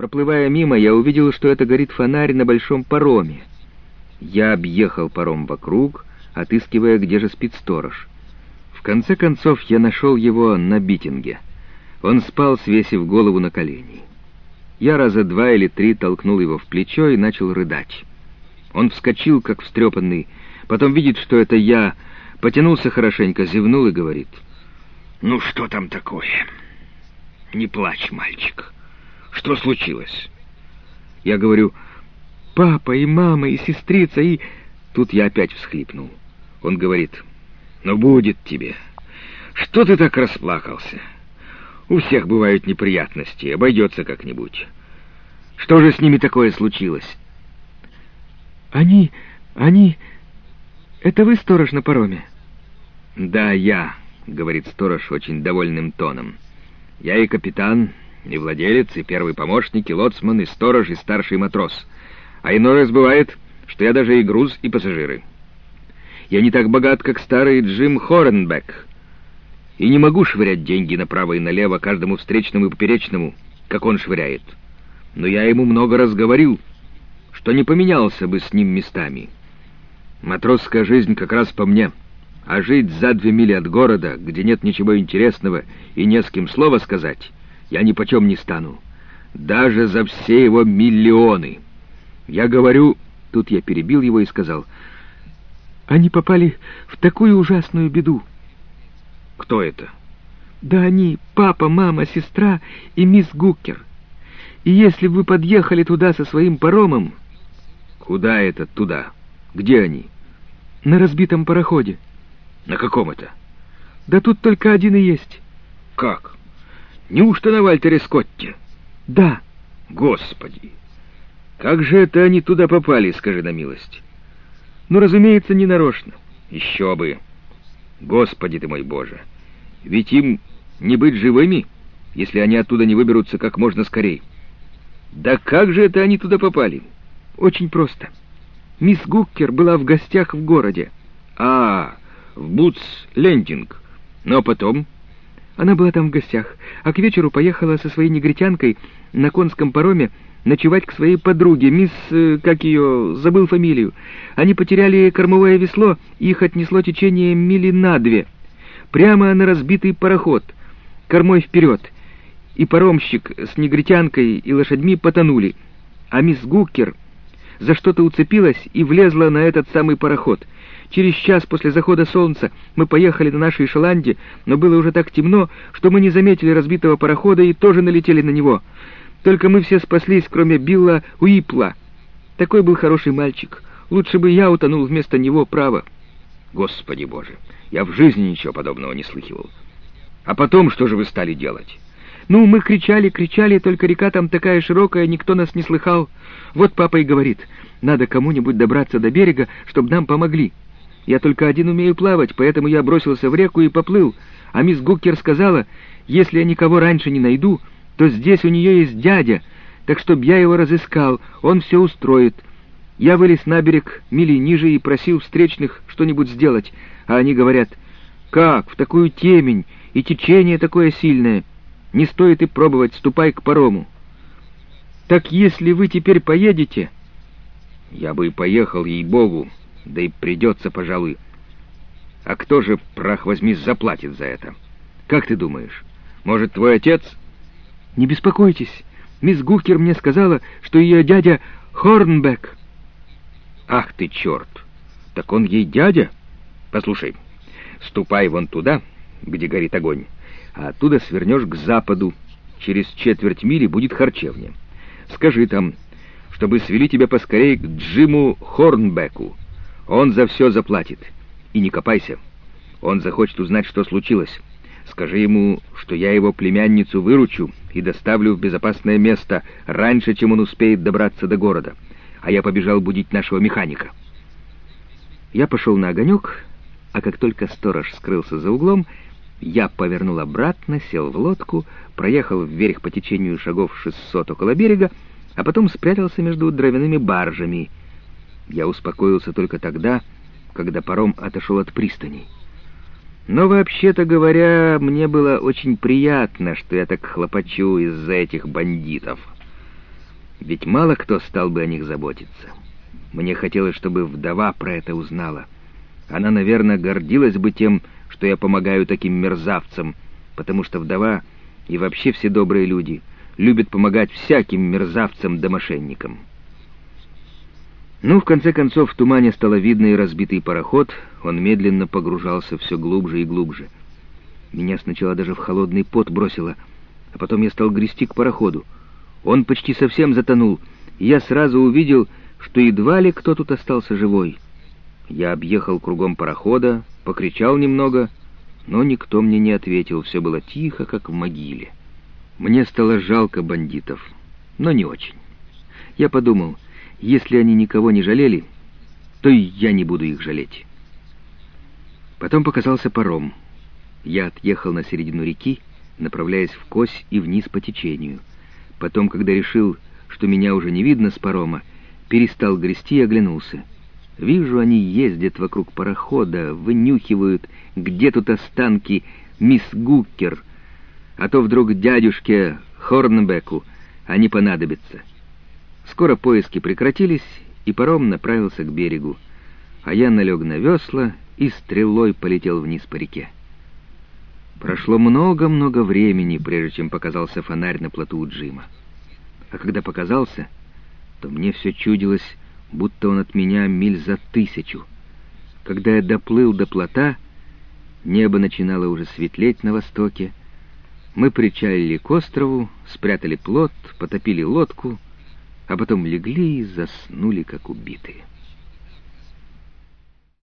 Проплывая мимо, я увидел, что это горит фонарь на большом пароме. Я объехал паром вокруг, отыскивая, где же спит сторож. В конце концов, я нашел его на битинге. Он спал, свесив голову на колени. Я раза два или три толкнул его в плечо и начал рыдать. Он вскочил, как встрепанный, потом видит, что это я, потянулся хорошенько, зевнул и говорит. «Ну что там такое? Не плачь, мальчик. Что случилось?» Я говорю, «Папа и мама и сестрица и...» Тут я опять всхлипнул. Он говорит, «Ну будет тебе. Что ты так расплакался? У всех бывают неприятности, обойдется как-нибудь. Что же с ними такое случилось?» «Они... они... Это вы сторож на пароме?» «Да, я», — говорит сторож очень довольным тоном. «Я и капитан, и владелец, и первый помощник, и лоцман, и сторож, и старший матрос. А иной раз бывает, что я даже и груз, и пассажиры. Я не так богат, как старый Джим Хоренбек, и не могу швырять деньги направо и налево каждому встречному и поперечному, как он швыряет. Но я ему много раз говорил, что не поменялся бы с ним местами. Матросская жизнь как раз по мне, а жить за две мили от города, где нет ничего интересного и не с кем слова сказать, я ни почем не стану. Даже за все его миллионы. Я говорю... Тут я перебил его и сказал... Они попали в такую ужасную беду. Кто это? Да они, папа, мама, сестра и мисс Гуккер. И если бы вы подъехали туда со своим паромом... Куда это туда? Где они? На разбитом пароходе. На каком это? Да тут только один и есть. Как? Неужто на Вальтере Скотте? Да. Господи! Как же это они туда попали, скажи на милость? Ну, разумеется, не нарочно. Еще бы. Господи ты мой Боже! Ведь им не быть живыми, если они оттуда не выберутся как можно скорей. Да как же это они туда попали? Очень просто. Мисс Гуккер была в гостях в городе. А, в Бутс-Лендинг. Но потом... Она была там в гостях, а к вечеру поехала со своей негритянкой на конском пароме ночевать к своей подруге, мисс... Э, как ее... забыл фамилию. Они потеряли кормовое весло, и их отнесло течение мили на две. Прямо на разбитый пароход, кормой вперед. И паромщик с негритянкой и лошадьми потонули. А мисс Гуккер за что-то уцепилась и влезла на этот самый пароход. Через час после захода солнца мы поехали на нашей шеланде, но было уже так темно, что мы не заметили разбитого парохода и тоже налетели на него. Только мы все спаслись, кроме Билла Уипла. Такой был хороший мальчик. Лучше бы я утонул вместо него, право. Господи Боже, я в жизни ничего подобного не слыхивал. А потом что же вы стали делать? Ну, мы кричали, кричали, только река там такая широкая, никто нас не слыхал. Вот папа и говорит, надо кому-нибудь добраться до берега, чтобы нам помогли. Я только один умею плавать, поэтому я бросился в реку и поплыл. А мисс Гуккер сказала, если я никого раньше не найду, то здесь у нее есть дядя, так чтоб я его разыскал, он все устроит. Я вылез на берег мили ниже и просил встречных что-нибудь сделать, а они говорят, «Как, в такую темень, и течение такое сильное? Не стоит и пробовать, ступай к парому». «Так если вы теперь поедете...» «Я бы и поехал, ей-богу, да и придется, пожалуй. А кто же, прах возьми, заплатит за это? Как ты думаешь, может, твой отец...» «Не беспокойтесь. Мисс Гукер мне сказала, что ее дядя Хорнбек». «Ах ты, черт! Так он ей дядя? Послушай, ступай вон туда, где горит огонь, а оттуда свернешь к западу. Через четверть мили будет харчевня. Скажи там, чтобы свели тебя поскорее к Джиму Хорнбеку. Он за все заплатит. И не копайся. Он захочет узнать, что случилось. Скажи ему, что я его племянницу выручу и доставлю в безопасное место раньше, чем он успеет добраться до города. А я побежал будить нашего механика. Я пошел на огонек, а как только сторож скрылся за углом, я повернул обратно, сел в лодку, проехал вверх по течению шагов 600 около берега, а потом спрятался между дровяными баржами. Я успокоился только тогда, когда паром отошел от пристани. Но вообще-то говоря, мне было очень приятно, что я так хлопочу из-за этих бандитов. Ведь мало кто стал бы о них заботиться. Мне хотелось, чтобы вдова про это узнала. Она, наверное, гордилась бы тем, что я помогаю таким мерзавцам, потому что вдова и вообще все добрые люди любят помогать всяким мерзавцам да мошенникам. Ну, в конце концов, в тумане стало видно и разбитый пароход, он медленно погружался все глубже и глубже. Меня сначала даже в холодный пот бросило, а потом я стал грести к пароходу. Он почти совсем затонул, я сразу увидел, что едва ли кто тут остался живой. Я объехал кругом парохода, покричал немного, но никто мне не ответил, все было тихо, как в могиле. Мне стало жалко бандитов, но не очень. Я подумал, если они никого не жалели, то и я не буду их жалеть. Потом показался паром. Я отъехал на середину реки, направляясь в кось и вниз по течению. Потом, когда решил, что меня уже не видно с парома, перестал грести и оглянулся. Вижу, они ездят вокруг парохода, вынюхивают, где тут останки мисс Гуккер, а то вдруг дядюшке Хорнбеку они понадобятся. Скоро поиски прекратились, и паром направился к берегу, а я налег на весла и стрелой полетел вниз по реке. Прошло много-много времени, прежде чем показался фонарь на плоту у Джима. А когда показался, то мне все чудилось, будто он от меня миль за тысячу. Когда я доплыл до плота, небо начинало уже светлеть на востоке. Мы причалили к острову, спрятали плот, потопили лодку — а потом легли и заснули, как убитые.